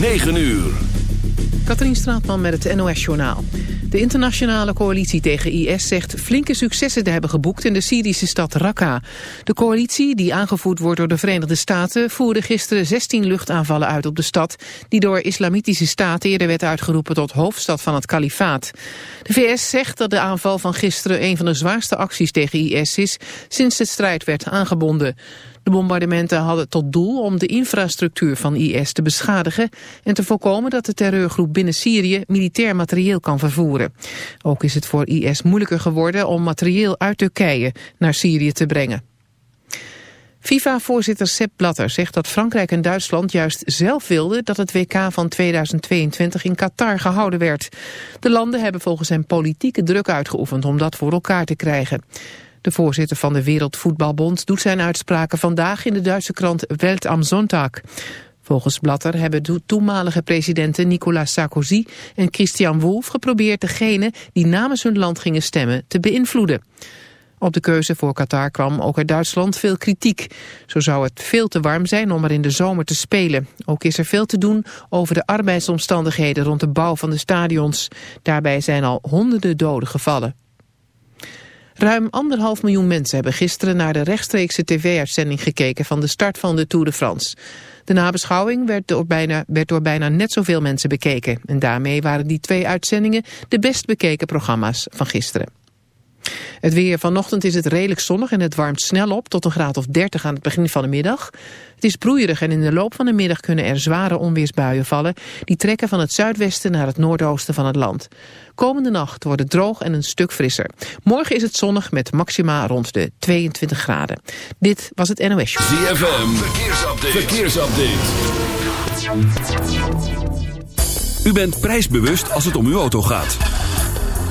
9 uur. Katrien Straatman met het NOS-journaal. De internationale coalitie tegen IS zegt flinke successen te hebben geboekt in de Syrische stad Raqqa. De coalitie, die aangevoerd wordt door de Verenigde Staten, voerde gisteren 16 luchtaanvallen uit op de stad, die door islamitische staten eerder werd uitgeroepen tot hoofdstad van het kalifaat. De VS zegt dat de aanval van gisteren een van de zwaarste acties tegen IS is sinds de strijd werd aangebonden. De bombardementen hadden tot doel om de infrastructuur van IS te beschadigen en te voorkomen dat de terreurgroep binnen Syrië militair materieel kan vervoeren. Ook is het voor IS moeilijker geworden om materieel uit Turkije naar Syrië te brengen. FIFA-voorzitter Sepp Blatter zegt dat Frankrijk en Duitsland juist zelf wilden dat het WK van 2022 in Qatar gehouden werd. De landen hebben volgens hem politieke druk uitgeoefend om dat voor elkaar te krijgen. De voorzitter van de Wereldvoetbalbond doet zijn uitspraken vandaag in de Duitse krant Welt am Sonntag. Volgens Blatter hebben de toenmalige presidenten Nicolas Sarkozy en Christian Wolff geprobeerd degene die namens hun land gingen stemmen te beïnvloeden. Op de keuze voor Qatar kwam ook uit Duitsland veel kritiek. Zo zou het veel te warm zijn om er in de zomer te spelen. Ook is er veel te doen over de arbeidsomstandigheden rond de bouw van de stadions. Daarbij zijn al honderden doden gevallen. Ruim anderhalf miljoen mensen hebben gisteren naar de rechtstreekse tv-uitzending gekeken van de start van de Tour de France. De nabeschouwing werd door, bijna, werd door bijna net zoveel mensen bekeken. En daarmee waren die twee uitzendingen de best bekeken programma's van gisteren. Het weer vanochtend is het redelijk zonnig en het warmt snel op tot een graad of 30 aan het begin van de middag. Het is broeierig en in de loop van de middag kunnen er zware onweersbuien vallen. Die trekken van het zuidwesten naar het noordoosten van het land. Komende nacht wordt het droog en een stuk frisser. Morgen is het zonnig met maxima rond de 22 graden. Dit was het NOS Show. ZFM, verkeersupdate. verkeersupdate. U bent prijsbewust als het om uw auto gaat.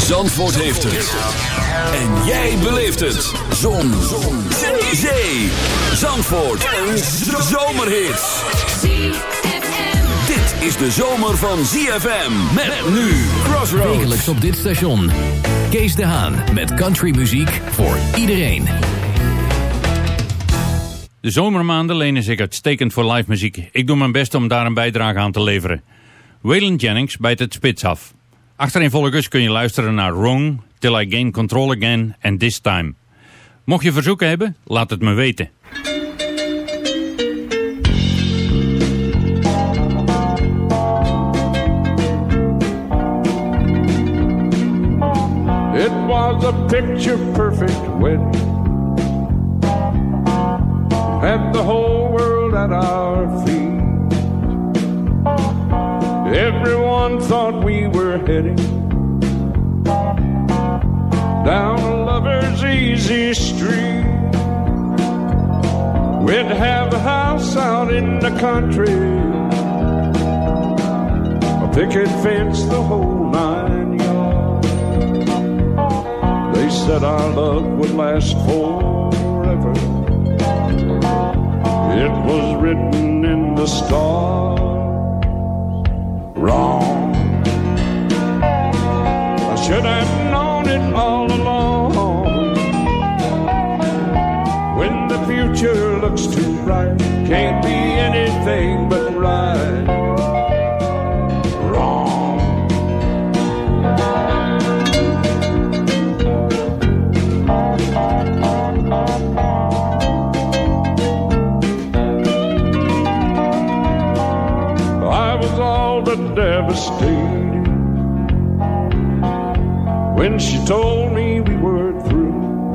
Zandvoort heeft het. En jij beleeft het. Zon. Zon. Zee. Zee. Zandvoort. Een zomerhit. Dit is de zomer van ZFM. Met nu Crossroads. Wekelijks op dit station. Kees de Haan met countrymuziek voor iedereen. De zomermaanden lenen zich uitstekend voor live muziek. Ik doe mijn best om daar een bijdrage aan te leveren. Waylon Jennings bijt het spits af. Achtereenvolgens kun je luisteren naar Wrong, Till I Gain Control Again en This Time. Mocht je verzoeken hebben, laat het me weten. It was a picture perfect wedding. Had the whole world at our feet. Everyone thought we were heading down a lover's easy street. We'd have a house out in the country, a picket fence, the whole nine yards. They said our love would last forever. It was written in the stars wrong. I should have known it all along. When the future looks too bright, can't be anything but right. Devastated when she told me we were through.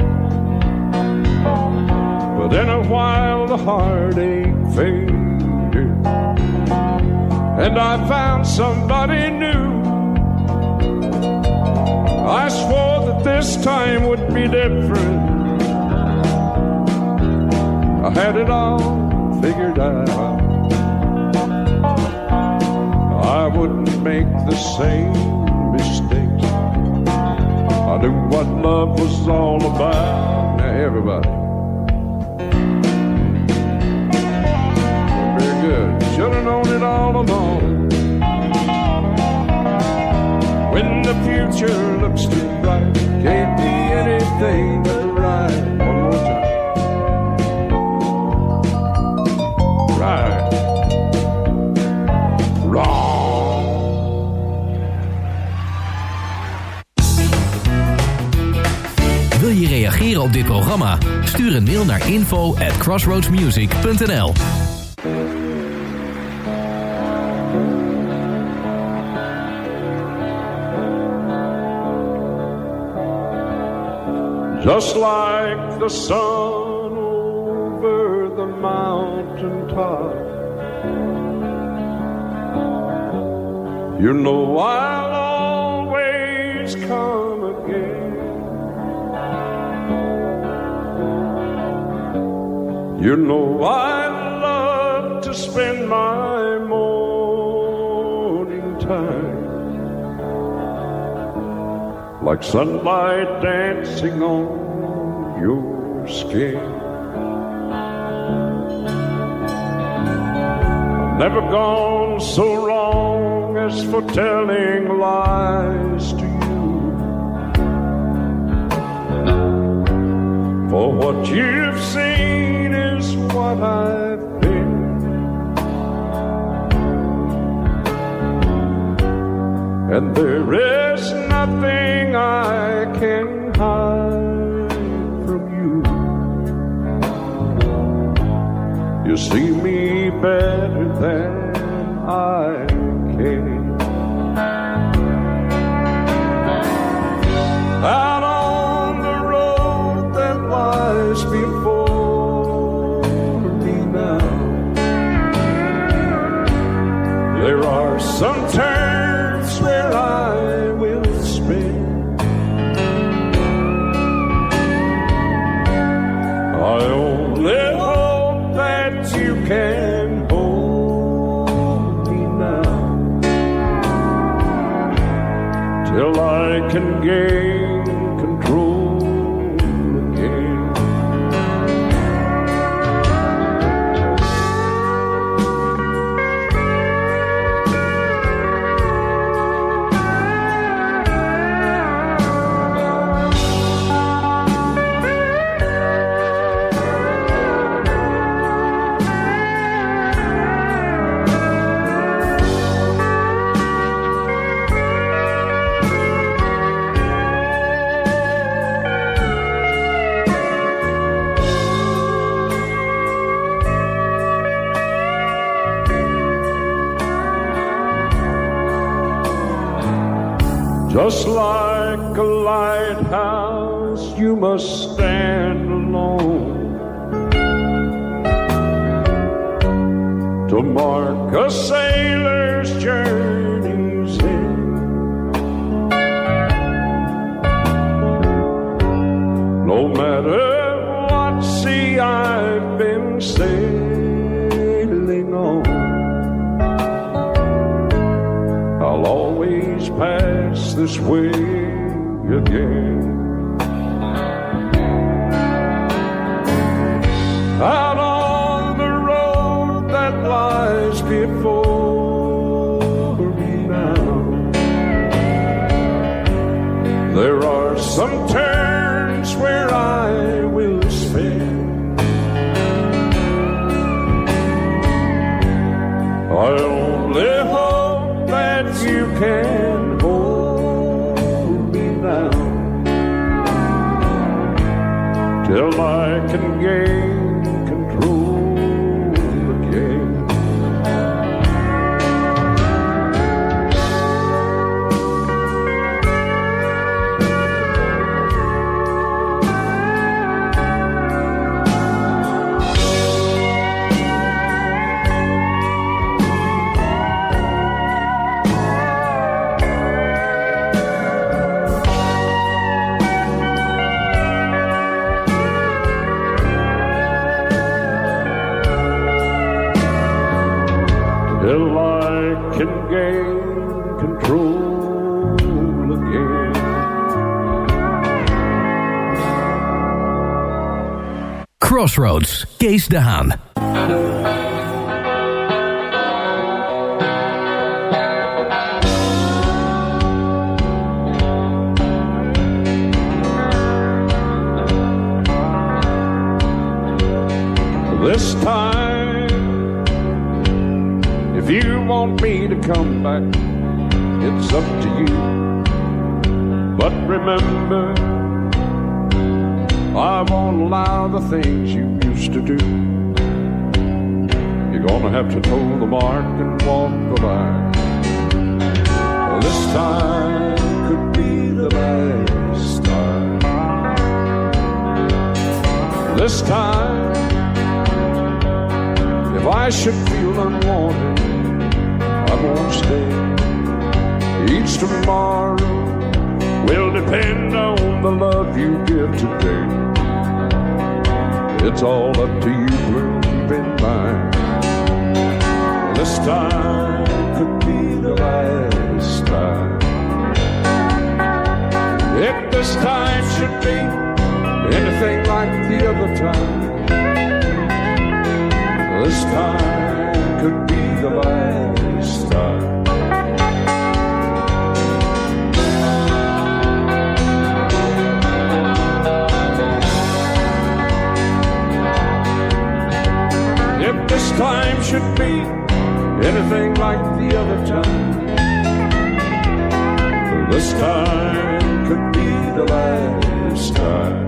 But in a while the heartache faded, and I found somebody new. I swore that this time would be different. I had it all figured out. Wouldn't make the same mistakes. I knew what love was all about. Now, everybody. Very good. Should have known it all along. When the future looks too Stuur een mail naar info at crossroadsmusic.nl Just like the sun over the mountain top. You know I'll You know I love to spend my morning time like sunlight dancing on your skin. I've never gone so wrong as for telling lies to you. For what you've seen what I've been. And there is nothing I can hide from you. You see me better than I before de Haan. This time, if you want me to come back, it's up to you. But remember, I won't allow the things have to toe the mark and walk the line. This time could be the last time. This time, if I should feel unwanted, I won't stay. Each tomorrow will depend on the love you give today. It's all up to you, This time could be the last time. If this time should be anything like the other time, this time could be the last time. If this time should be anything like the other time, this time could be the last time.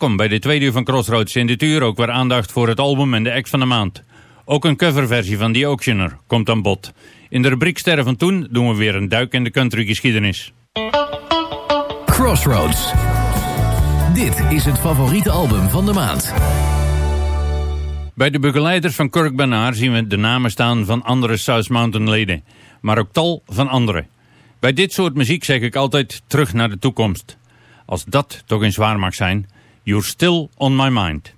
Welkom bij de tweede uur van Crossroads. In dit uur ook weer aandacht voor het album en de act van de maand. Ook een coverversie van The Auctioneer komt aan bod. In de rubriek Sterren van Toen doen we weer een duik in de countrygeschiedenis. Crossroads. Dit is het favoriete album van de maand. Bij de begeleiders van Kirk Bernard zien we de namen staan van andere South Mountain leden. Maar ook tal van anderen. Bij dit soort muziek zeg ik altijd terug naar de toekomst. Als dat toch eens waar mag zijn... You're Still On My Mind.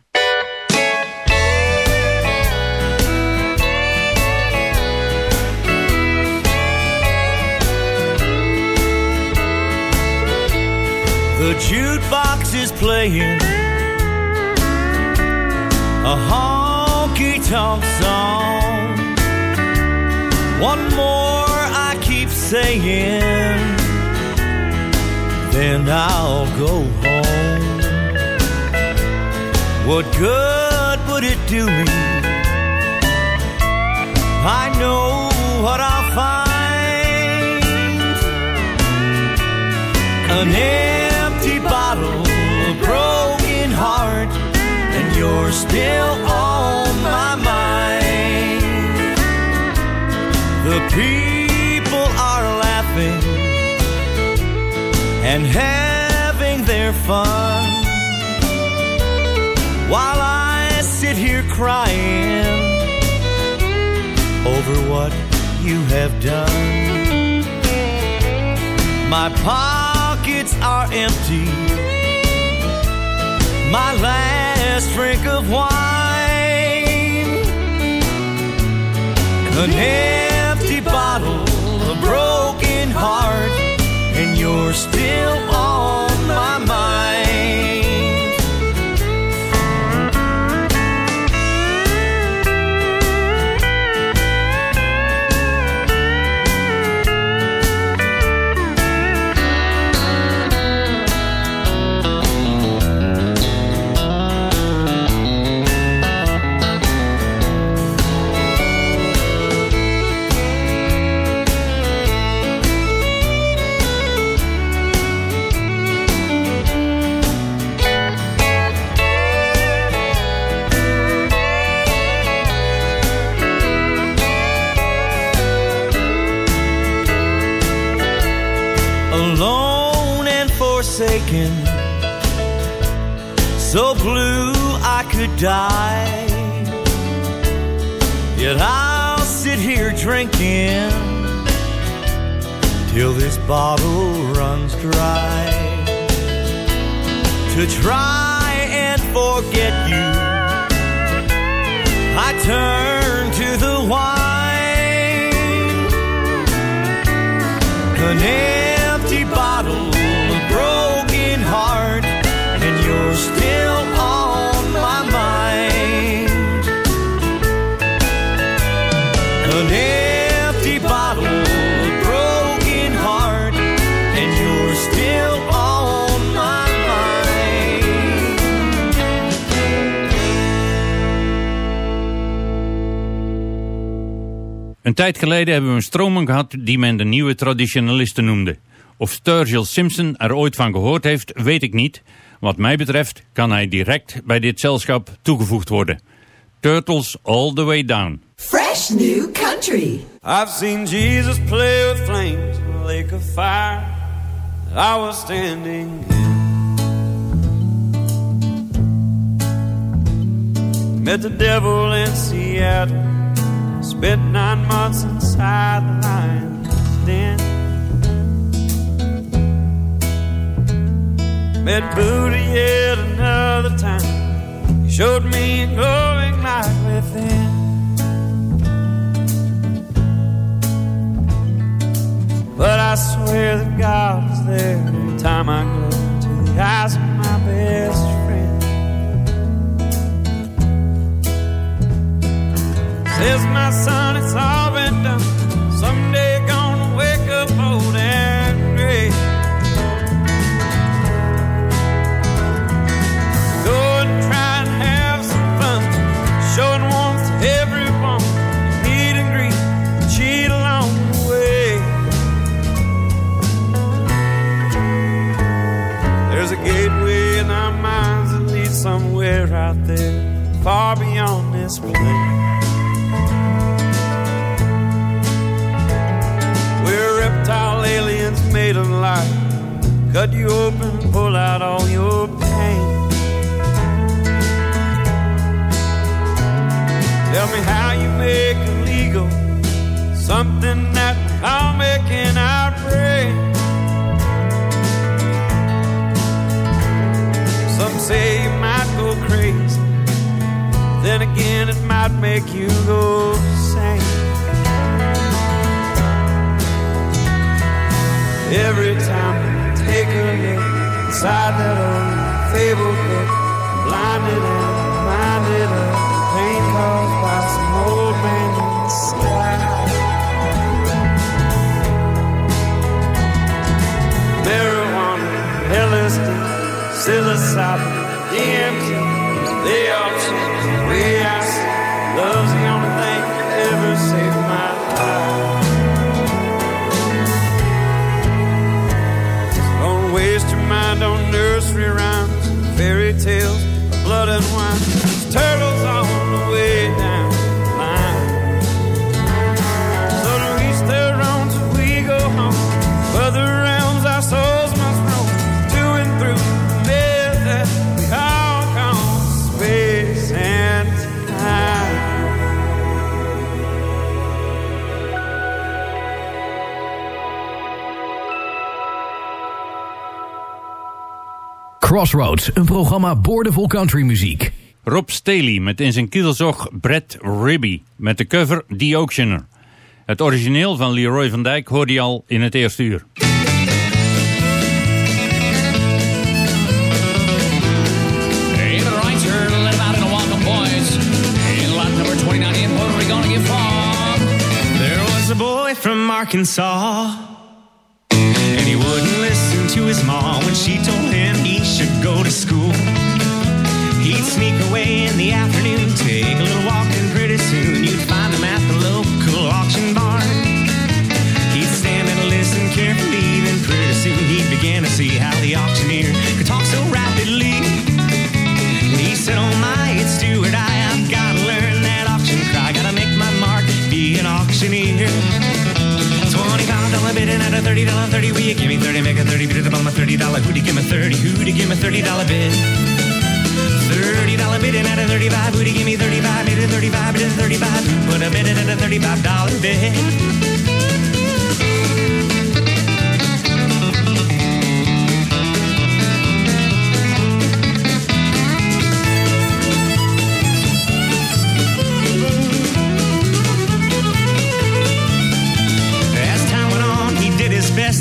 The jukebox is playing a honky tonk song. One more I keep saying, then I'll go home. What good would it do me? I know what I'll find. An empty bottle, a broken heart, and you're still on my mind. The people are laughing and having their fun while I sit here crying over what you have done. My pockets are empty, my last drink of wine, an empty bottle, a broken heart, and you're still on my mind. Blue I could die. Yet I'll sit here drinking till this bottle runs dry. To try and forget you, I turn to the wine. An empty bottle, Een tijd geleden hebben we een stroming gehad die men de nieuwe traditionalisten noemde. Of Sturgill Simpson er ooit van gehoord heeft, weet ik niet. Wat mij betreft kan hij direct bij dit zelschap toegevoegd worden. Turtles All The Way Down. Fresh new country. I've seen Jesus play with flames in a lake of fire I was standing in. Met the devil in Seattle, spent nine months inside the lion's den. Met Buddha yet another time, he showed me a glowing light within. But I swear that God is there every time I go to the eyes of my best friend. Says my son, it's all been done. Someday you're gonna wake up old and gray. Go and try and have some fun, showing warmth to everyone. Meet and greet, cheat along the way. There's a gateway in our minds that leads somewhere out there, far beyond this place. Reptile aliens made of light. Cut you open pull out all your pain. Tell me how you make illegal something that I'll make our brain. Some say you might go crazy. Then again, it might make you go Every time I take a look inside that old fable book, I'm blinded and reminded of the pain caused by some old man sky. Marijuana, LSD, psilocybin, DMT, on nursery rhymes, fairy tales, blood and wine. There's turtles Crossroads, een programma boordevol countrymuziek. Rob Staley met in zijn kielzog Brett Ribby met de cover The Auctioneer. Het origineel van Leroy van Dijk hoorde je al in het eerste uur. Hey, the rights are let out in a welcome boys. In lot number 29 in Puerto Rico to get far. There was a boy from Arkansas, and he wouldn't listen to his mom when she told him should go to school. He'd sneak away in the afternoon, take a little walk, and pretty soon you'd find him at the local auction barn. He'd stand and listen carefully, then pretty soon he began to see how the auctioneer bidding at a thirty dollar 30, will you give me 30, make a 30, bid it on my $30, who'd you give me 30, who'd you give me $30 bid? $30 bid and at a 35, who'd you give me 35, bid it 35, bid it 35, put a bid at a $35 bid.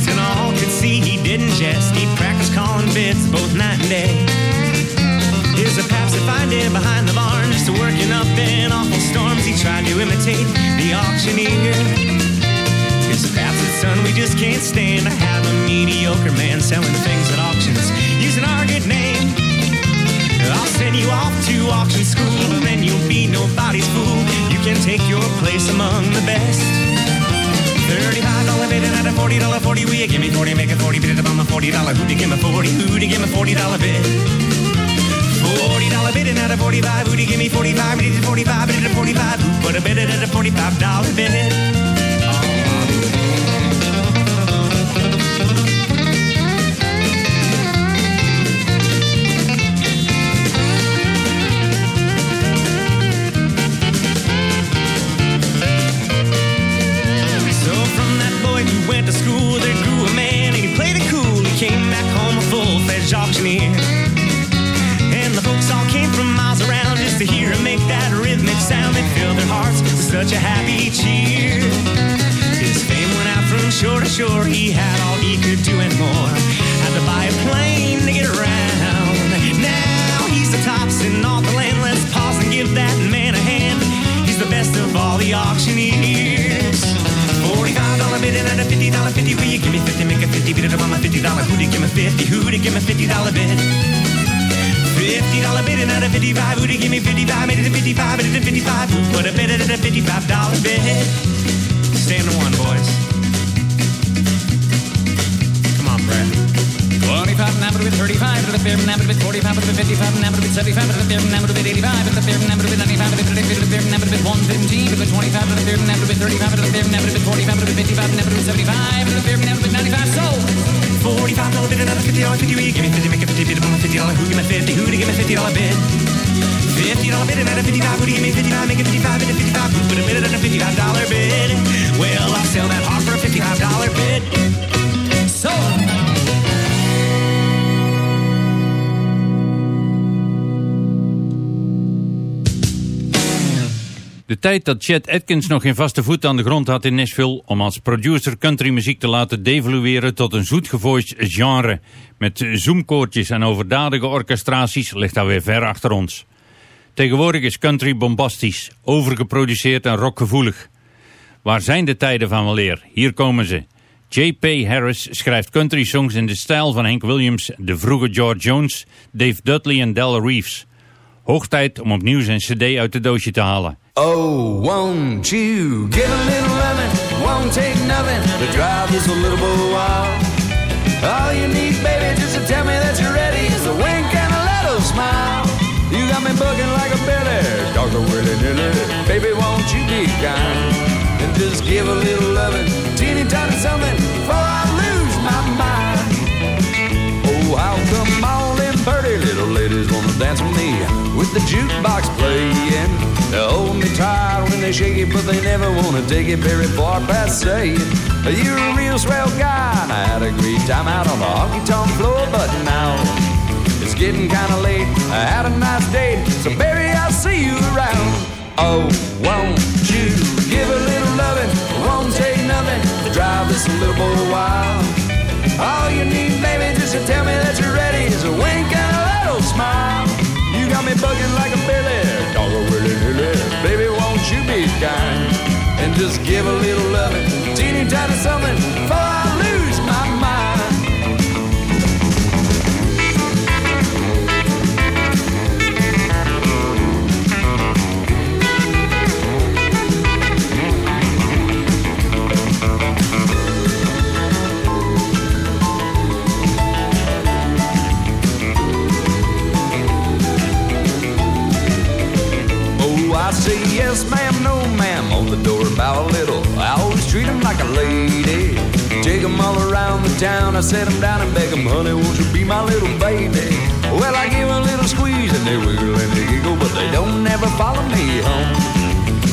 And all could see he didn't jest. He practiced calling bids both night and day. Here's a paps him behind the barn, just working up in awful storms. He tried to imitate the auctioneer. Here's a paps that son, we just can't stand to have a mediocre man selling things at auctions using our good name. I'll send you off to auction school, and then you'll be nobody's fool. You can take your place among the best. Thirty-five dollar bid and at a forty dollar forty, you give me forty? Make it forty, bid it on the forty dollar. Who'd you give me forty? Who'd you give me forty dollar bid? Forty dollar bid and at a forty-five, who'd you give me forty-five? Bid it forty-five, bid it at forty-five. Who put a bid it at a forty-five dollar bid? To school, there grew a man and he played it cool. He came back home a full-fledged auctioneer. And the folks all came from miles around just to hear him make that rhythmic sound that filled their hearts with such a happy cheer. His fame went out from shore to shore. He had all he could do and more. Had to buy a plane to get around. Now he's the tops in all the land. Let's pause and give that man a hand. He's the best of all the auctioneers. Bid and a fifty dollar fifty. Will you give me fifty? Make a fifty. Bid it on my fifty dollar. Who'd give me fifty? Who'd give me fifty dollar bid? Fifty dollar bid and a fifty-five. Who'd give me fifty-five? Made it a fifty-five. Made it a fifty-five. Who put a bid at a fifty-five dollar bid? Stand to one, boys. 25 enamored with 35, but the fair enamored with 45, but the 55 enamored with 75, but the fair enamored with 85, but the fair enamored with 95, but the fair enamored with 115, but the 25, but the fair enamored with 35, but the fair enamored with 45, but the 55 enamored with 75, but the fair enamored with 95. So, Forty-five dollar bid and at a fifty dollar fifty. Will give me fifty? Make a fifty. Bid it fifty dollar. Who give me fifty? Who'd you give me fifty dollar bid? Fifty dollar bid and at a fifty-five. Who'd you give me fifty-five? Make a fifty-five. Bid a fifty-five. Who put a bid at a fifty-five dollar bid? Well, I'll sell that heart for a fifty-five dollar bid. De tijd dat Chet Atkins nog geen vaste voet aan de grond had in Nashville om als producer countrymuziek te laten devalueren tot een zoetgevoiced genre met zoomkoortjes en overdadige orchestraties ligt alweer ver achter ons. Tegenwoordig is country bombastisch, overgeproduceerd en rockgevoelig. Waar zijn de tijden van weleer? Hier komen ze. J.P. Harris schrijft country songs in de stijl van Hank Williams, de vroege George Jones, Dave Dudley en Del Reeves. Hoog tijd om opnieuw zijn cd uit de doosje te halen. Oh, won't you give a little loving? Won't take nothing to drive this a little boy wild. All you need, baby, just to tell me that you're ready is a wink and a little smile. You got me bugging like a billy, Dr. Willie Nilly. Baby, won't you be kind and just give a little with the jukebox playing? They hold me tight when they shake it, but they never wanna take it very far past saying you're a real swell guy. And I had a great time out on the honky tonk floor, but now it's getting kinda late. I had a nice date, so baby I'll see you around. Oh, won't you give a little loving? Won't take nothing to drive this little boy wild. All you need, baby, just to tell me that you're ready is a wink and a little smile. Me bugging like a billy, dog a willy nilly. Baby, won't you be kind and just give a little loving, teeny tiny something. Before I say yes, ma'am, no, ma'am. On the door, bow a little. I always treat 'em like a lady. Take 'em all around the town. I set them down and beg them, honey, won't you be my little baby? Well, I give 'em a little squeeze and they wiggle and they giggle, but they don't ever follow me home.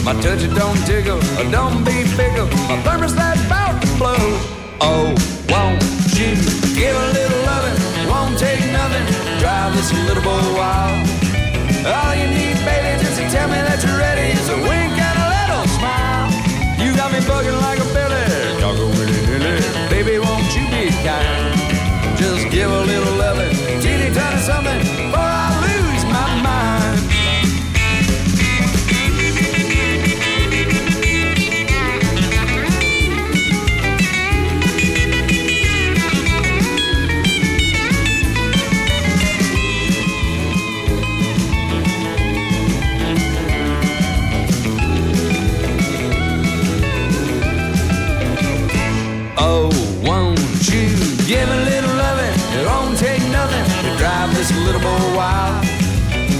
My touch it don't tickle, or don't be fickle. My thermostat bout to blow. Oh, won't you give a little loving? Won't take nothing. Drive this little boy wild. All you need, baby, just to tell me that you're ready is a wink and a little smile. You got me bugging like a billy, dog willy nilly. Baby, won't you be kind? Just give a little loving, teeny tiny something,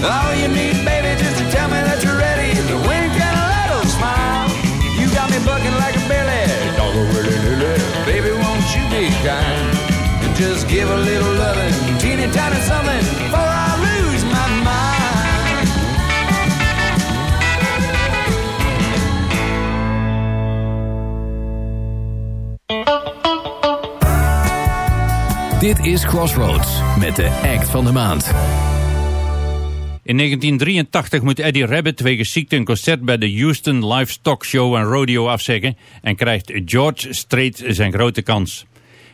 All you need, baby, just to tell me that you're ready a wink and a little smile. You got me bucking like a billy, dog a willy nilly. Baby, won't you be kind? And just give a little loving, teeny tiny something, before I lose my mind. Dit is Crossroads met de act van de maand. In 1983 moet Eddie Rabbit wegens ziekte een concert bij de Houston Livestock Show en Rodeo afzeggen en krijgt George Strait zijn grote kans.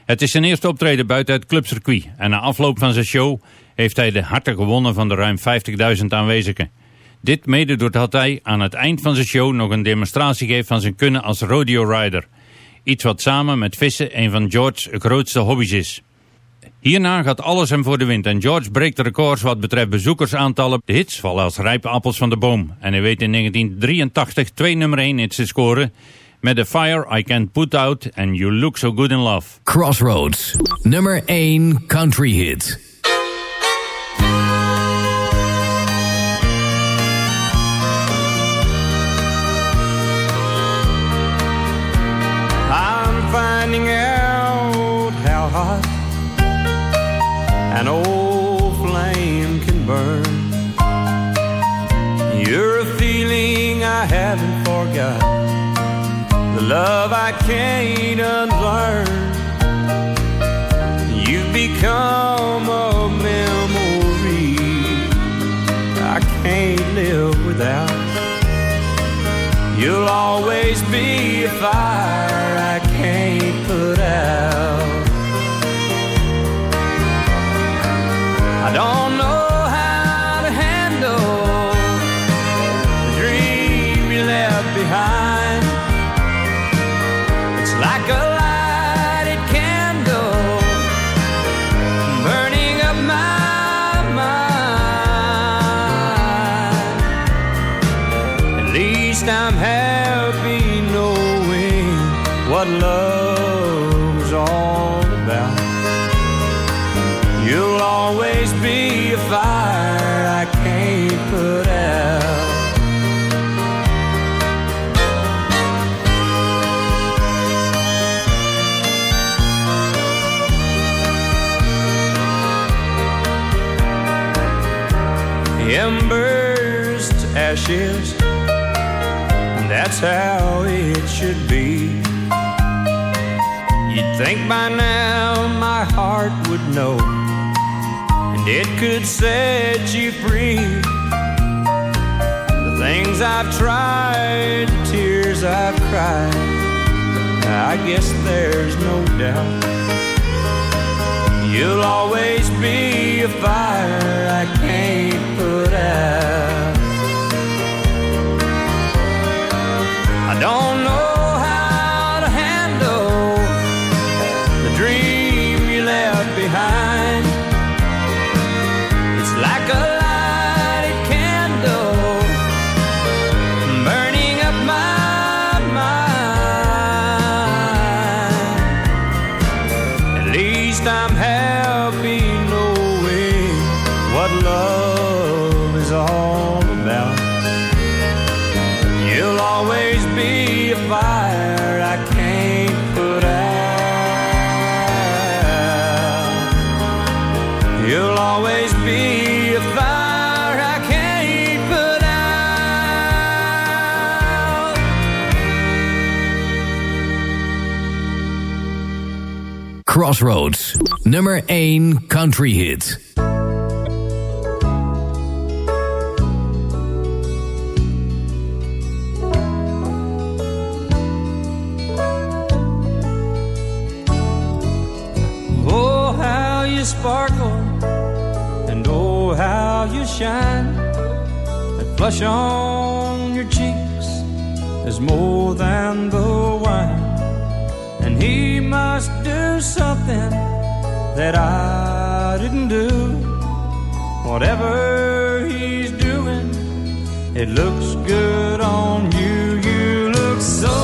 Het is zijn eerste optreden buiten het clubcircuit en na afloop van zijn show heeft hij de harten gewonnen van de ruim 50.000 aanwezigen. Dit mede doordat hij aan het eind van zijn show nog een demonstratie geeft van zijn kunnen als rodeo rider. Iets wat samen met vissen een van George's grootste hobby's is. Hierna gaat alles hem voor de wind en George breekt de records wat betreft bezoekersaantallen. De hits vallen als rijpe appels van de boom. En hij weet in 1983 twee nummer 1 hits te scoren met The Fire I Can't Put Out en You Look So Good in Love. Crossroads, nummer 1 country hit. An old flame can burn. You're a feeling I haven't forgot, the love I can't unlearn. You've become a memory I can't live without. You'll always be a fire ashes, that's how it should be. You'd think by now my heart would know, and it could set you free. The things I've tried, the tears I've cried, I guess there's no doubt. You'll always be a fire Crossroads. Nummer 1 country hit. Oh, how you sparkle, and oh, how you shine. That flush on your cheeks is more than the wine. And he must do something that I didn't do. Whatever he's doing, it looks good on you. You look so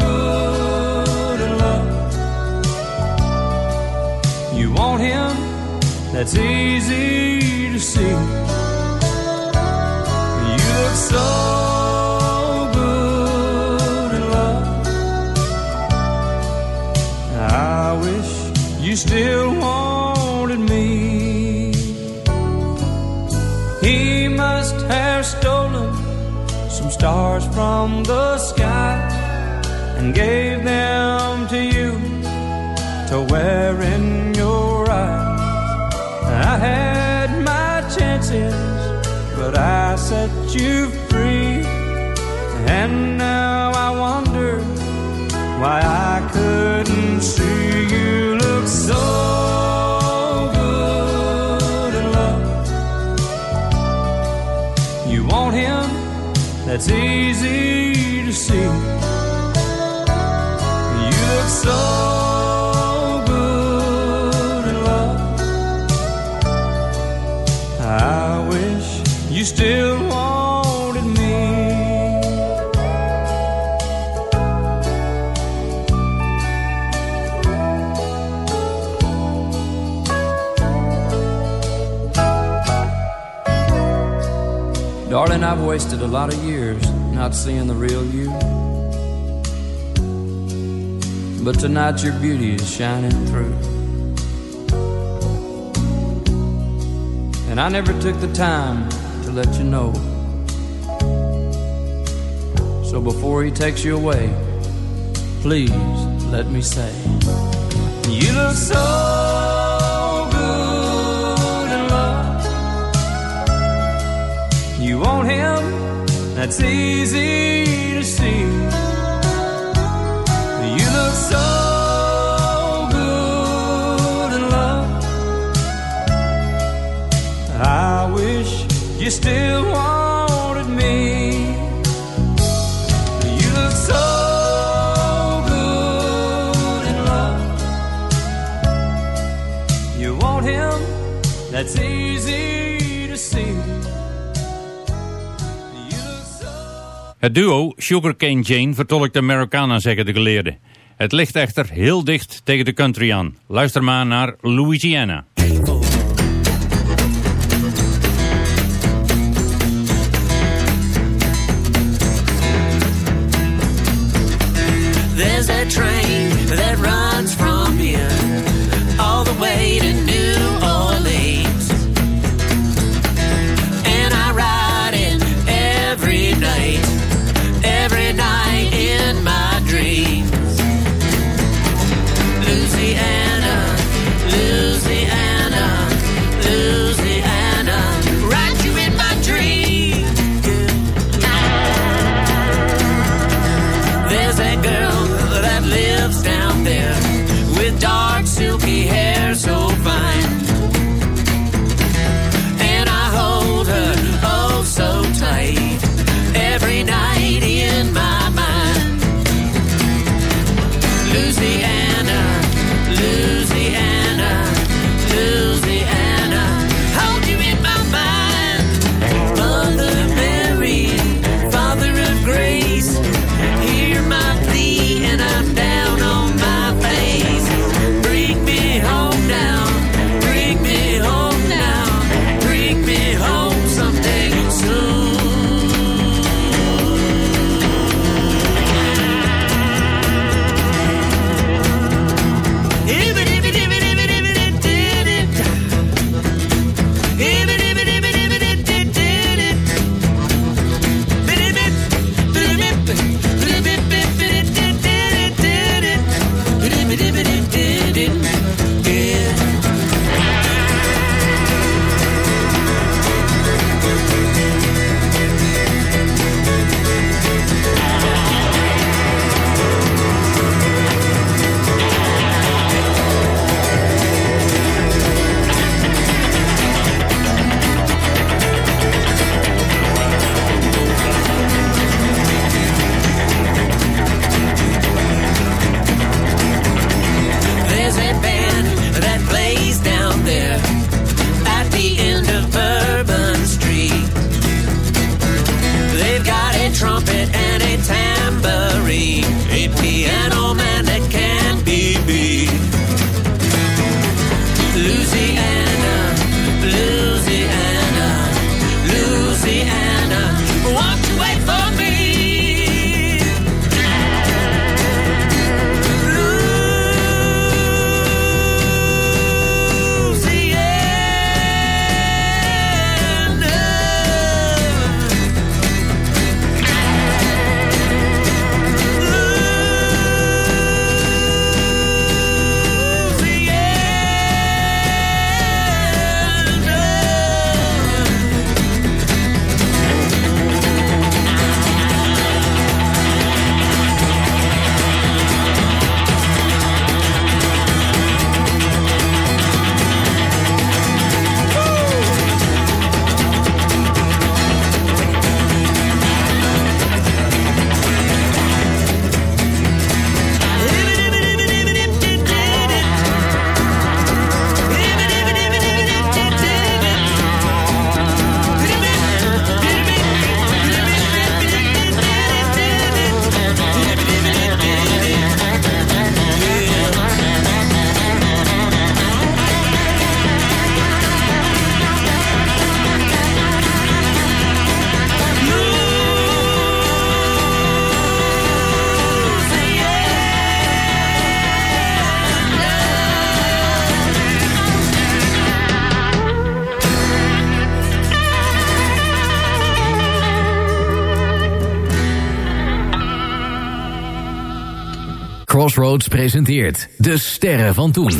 good in love. You want him, that's easy to see. You look so still wanted me. He must have stolen some stars from the sky and gave them to you to wear in your eyes. I had my chances, but I set you Darling, I've wasted a lot of years not seeing the real you. But tonight your beauty is shining through. And I never took the time to let you know. So before he takes you away, please let me say, You look so You want him, that's easy to see. You look so good in love. I wish you still wanted Het duo Sugarcane Jane vertolkt Americana, zeggen de geleerden. Het ligt echter heel dicht tegen de country aan. Luister maar naar Louisiana. silky hair. what to wait for? Crossroads presenteert De Sterren van Toen.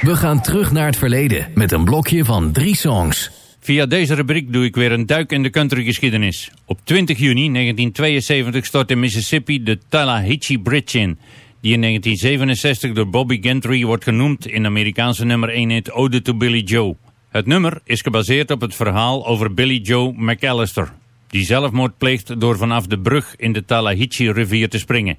We gaan terug naar het verleden met een blokje van drie songs. Via deze rubriek doe ik weer een duik in de countrygeschiedenis. Op 20 juni 1972 stort in Mississippi de Tallahatchie Bridge in... die in 1967 door Bobby Gentry wordt genoemd in Amerikaanse nummer 1 hit Ode to Billy Joe. Het nummer is gebaseerd op het verhaal over Billy Joe McAllister... die zelfmoord pleegt door vanaf de brug in de Tallahatchie rivier te springen.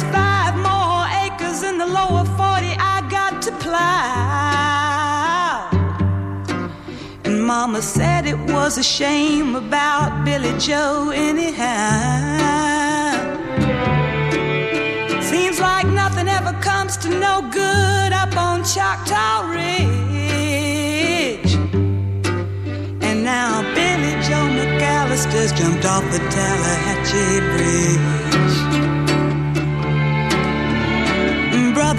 Five more acres in the lower 40 I got to plow. And Mama said it was a shame about Billie Joe, anyhow. Seems like nothing ever comes to no good up on Choctaw Ridge. And now Billie Joe McAllister's jumped off the Tallahatchie Bridge.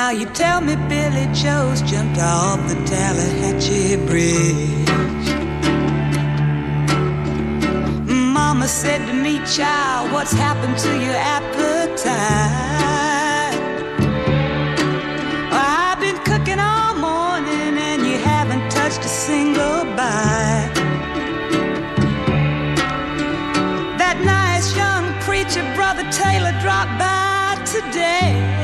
Now you tell me Billie Joe's jumped off the Tallahatchie Bridge. Mama said to me, child, what's happened to your appetite? I've been cooking all morning and you haven't touched a single bite. That nice young preacher, Brother Taylor, dropped by today.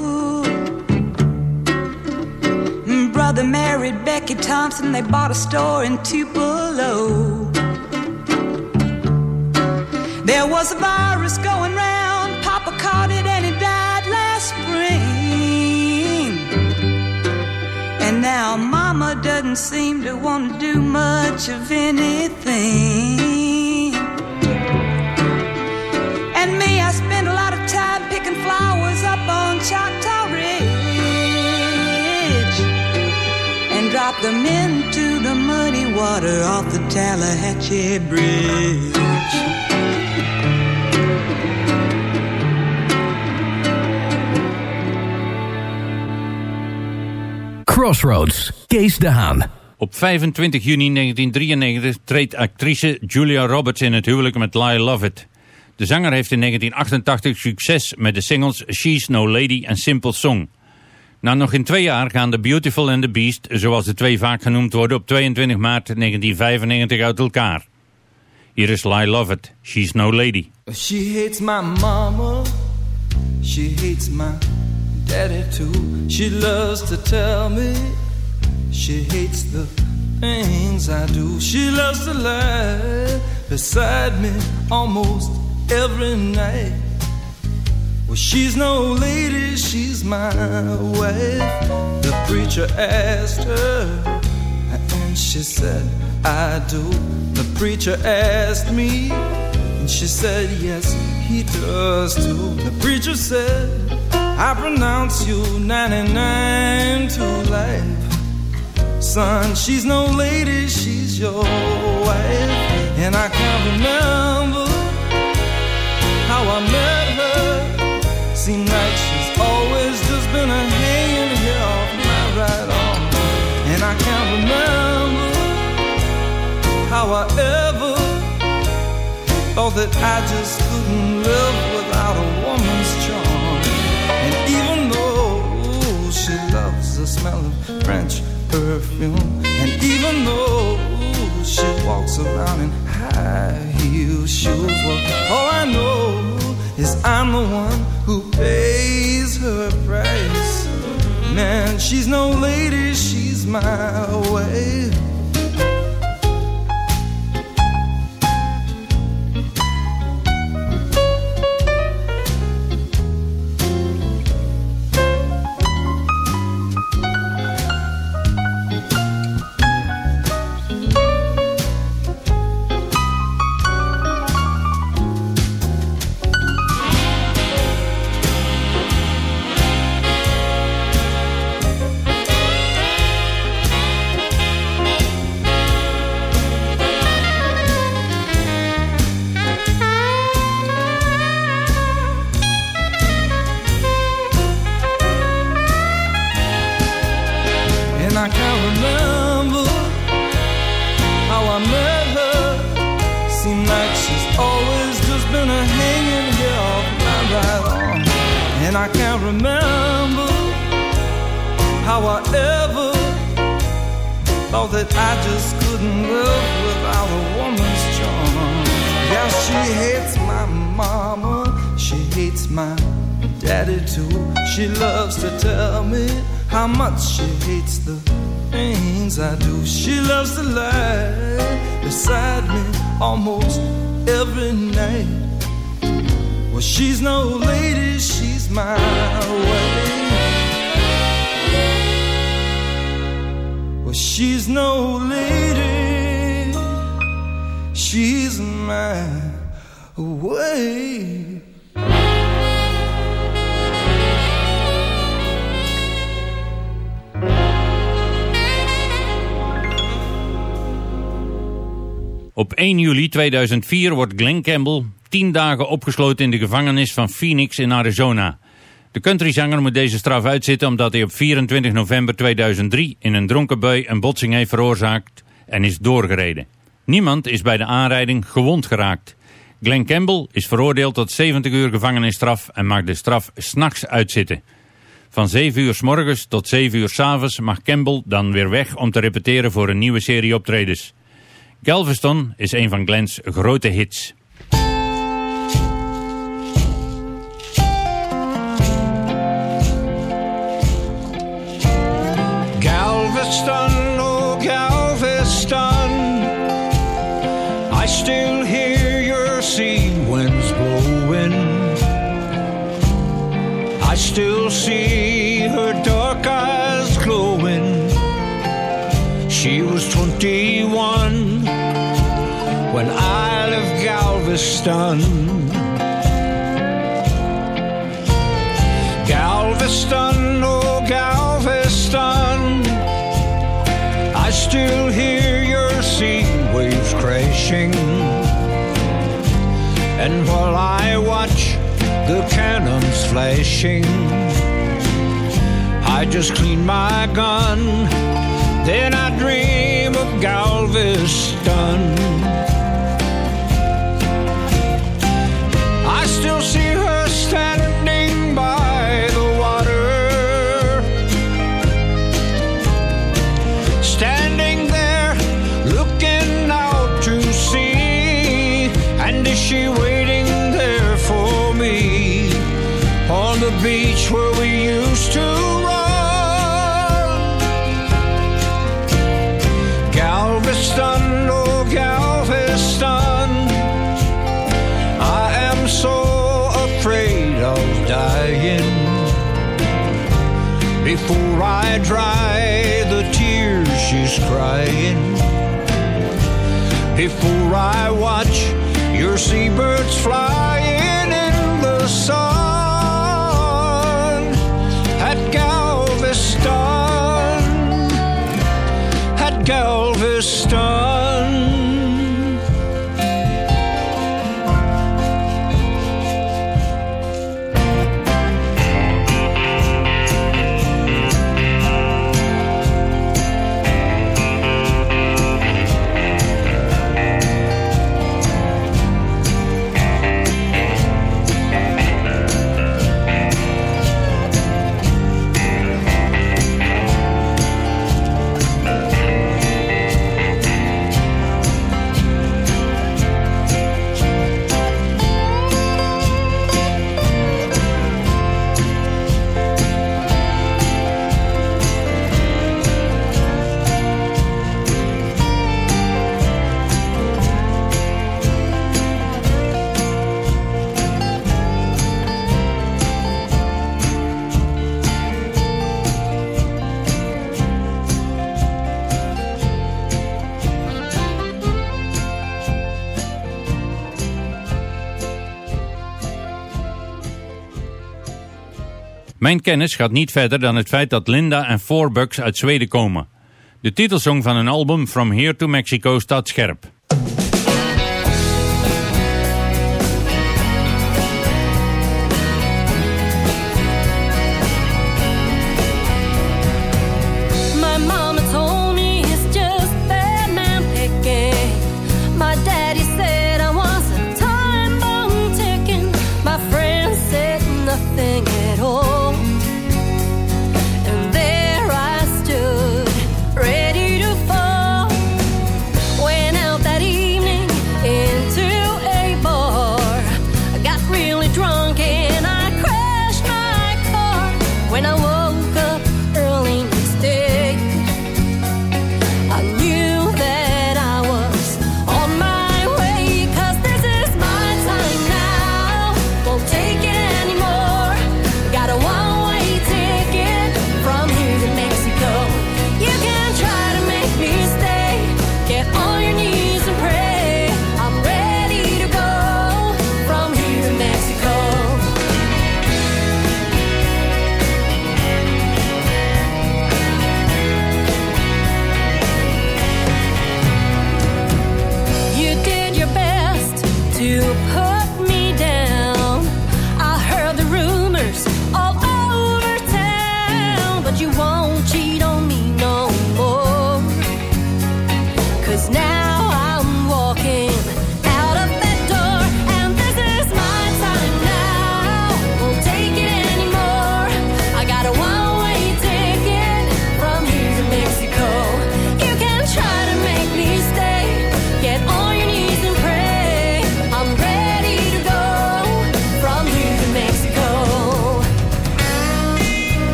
Brother married Becky Thompson, they bought a store in Tupelo. There was a virus going round, Papa caught it and he died last spring. And now Mama doesn't seem to want to do much of anything. And me, I spend a lot of time picking flowers up on Choctaw drop them into the muddy water off the Tallahatchie Bridge. Crossroads, Kees de Haan. Op 25 juni 1993 treedt actrice Julia Roberts in het huwelijk met Lyle Lovett. De zanger heeft in 1988 succes met de singles She's No Lady en Simple Song. Na nog in twee jaar gaan The Beautiful and the Beast, zoals de twee vaak genoemd worden, op 22 maart 1995 uit elkaar. Hier is Lyle Lovett, She's No Lady. She hates my mama. She hates my daddy too. She loves to tell me. She hates the things I do. She loves to lie beside me almost every night. Well, she's no lady, she's my wife. The preacher asked her, and she said, I do. The preacher asked me, and she said, Yes, he does too. The preacher said, I pronounce you 99 to life. Son, she's no lady, she's your wife. And I can't remember how I met Seemed like she's always just been a hanging here off my right arm. And I can't remember how I ever thought that I just couldn't live without a woman's charm. And even though she loves the smell of French perfume, and even though she walks around in high heel shoes, well, all I know is I'm the one pays her price. Man, she's no lady, she's my wife. Night. Well, she's no lady, she's my wife. Well, she's no lady, she's my wife. Op 1 juli 2004 wordt Glenn Campbell 10 dagen opgesloten in de gevangenis van Phoenix in Arizona. De countryzanger moet deze straf uitzitten omdat hij op 24 november 2003 in een dronken bui een botsing heeft veroorzaakt en is doorgereden. Niemand is bij de aanrijding gewond geraakt. Glenn Campbell is veroordeeld tot 70 uur gevangenisstraf en mag de straf s'nachts uitzitten. Van 7 uur s morgens tot 7 uur s avonds mag Campbell dan weer weg om te repeteren voor een nieuwe serie optredens. Galveston is een van Glenn's grote hits. Galveston, oh Galveston, I still hear your sea winds blowing. I still see her dark eyes glowing. She was 21 when I left Galveston. Galveston, oh Galveston, I still hear your sea waves crashing. And while I watch the cannons flashing, I just clean my gun, then I dream of Galveston. Before I dry the tears she's crying. Before I watch your seabirds flying in the sun at Galveston, at Galveston. Mijn kennis gaat niet verder dan het feit dat Linda en Four Bucks uit Zweden komen. De titelsong van hun album From Here to Mexico staat scherp.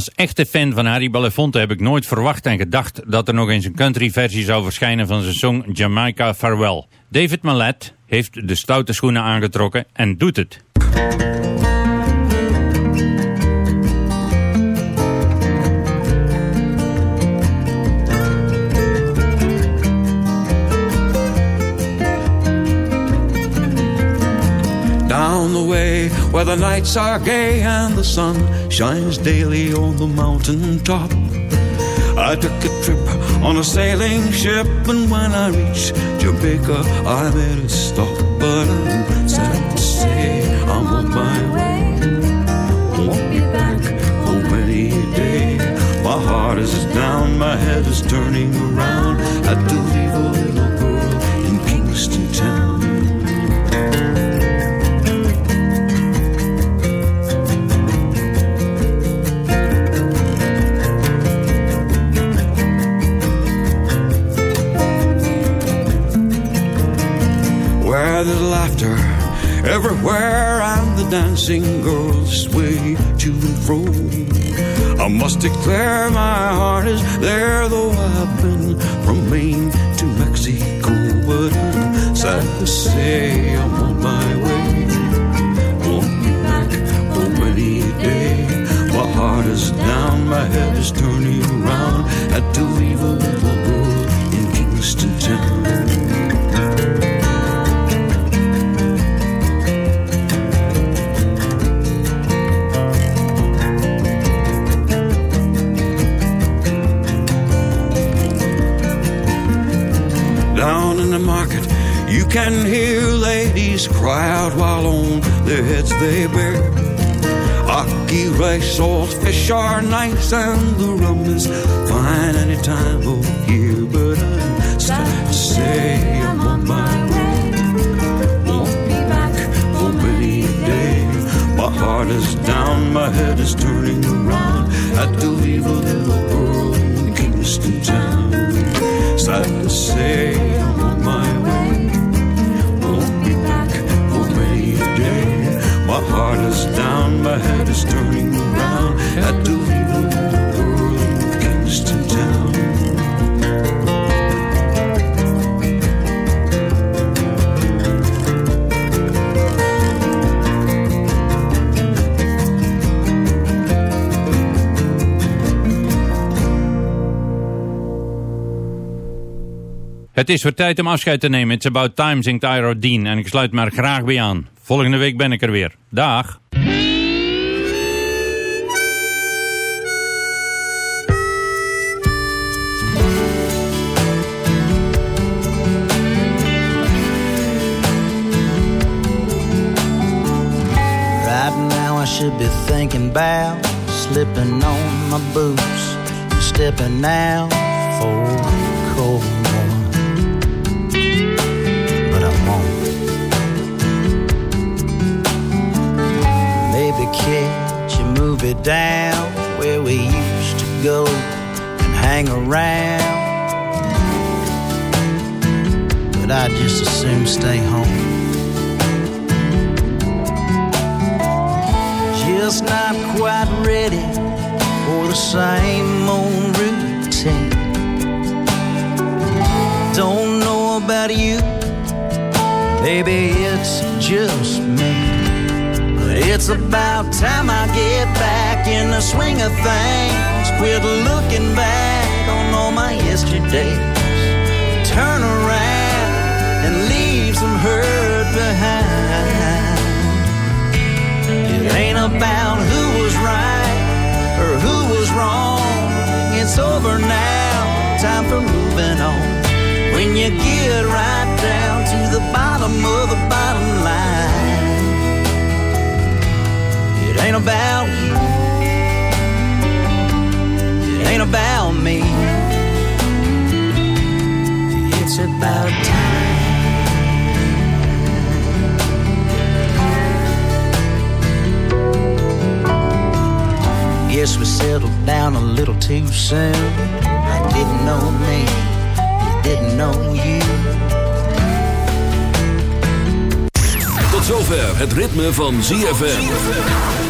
Als echte fan van Harry Belafonte heb ik nooit verwacht en gedacht dat er nog eens een country versie zou verschijnen van zijn song Jamaica Farewell. David Mallet heeft de stoute schoenen aangetrokken en doet het. Down the way where the nights are gay and the sun shines daily on the mountain top. I took a trip on a sailing ship, and when I reached Jamaica, I made a stop. But I'm sad to say I'm on my way. Won't be back for many a day. My heart is down, my head is turning around. Had to leave everywhere and the dancing girls sway to and fro. I must declare my heart is there, though I've been from Maine to Mexico. But I'm sad to say I'm on my way. Won't be back for many day. My heart is down, my head is turning around. Had to leave a little girl in Kingston town. Can hear ladies cry out while on their heads they bear. Ackee rice, salt fish are nice, and the rum is fine any time of year. But I'm sad to say I'm on my way. Won't be back for many a day. My heart is down, my head is turning around. Had to leave a little girl in Kingston town. Sad to say My heart is down, my head is turning around. Had to leave a little girl in Kingston town. Het is weer tijd om afscheid te nemen. It's about time, zingt Ira Dean. En ik sluit me er graag bij aan. Volgende week ben ik er weer. Dag. Right now I should be thinking about slipping on my boots, stepping out for Catch a movie down where we used to go and hang around. But I'd just as soon stay home. just not quite ready for the same old routine. Don't know about you, maybe it's just it's about time I get back in the swing of things. Quit looking back on all my yesterdays. Turn around and leave some hurt behind. It ain't about who was right or who was wrong. It's over now, time for moving on. When you get right down to the bottom of the bottom line, it ain't about you. It ain't about me. It's about time. Guess we settled down a little too soon. I didn't know me, you didn't know you. Tot zover het ritme van ZFM.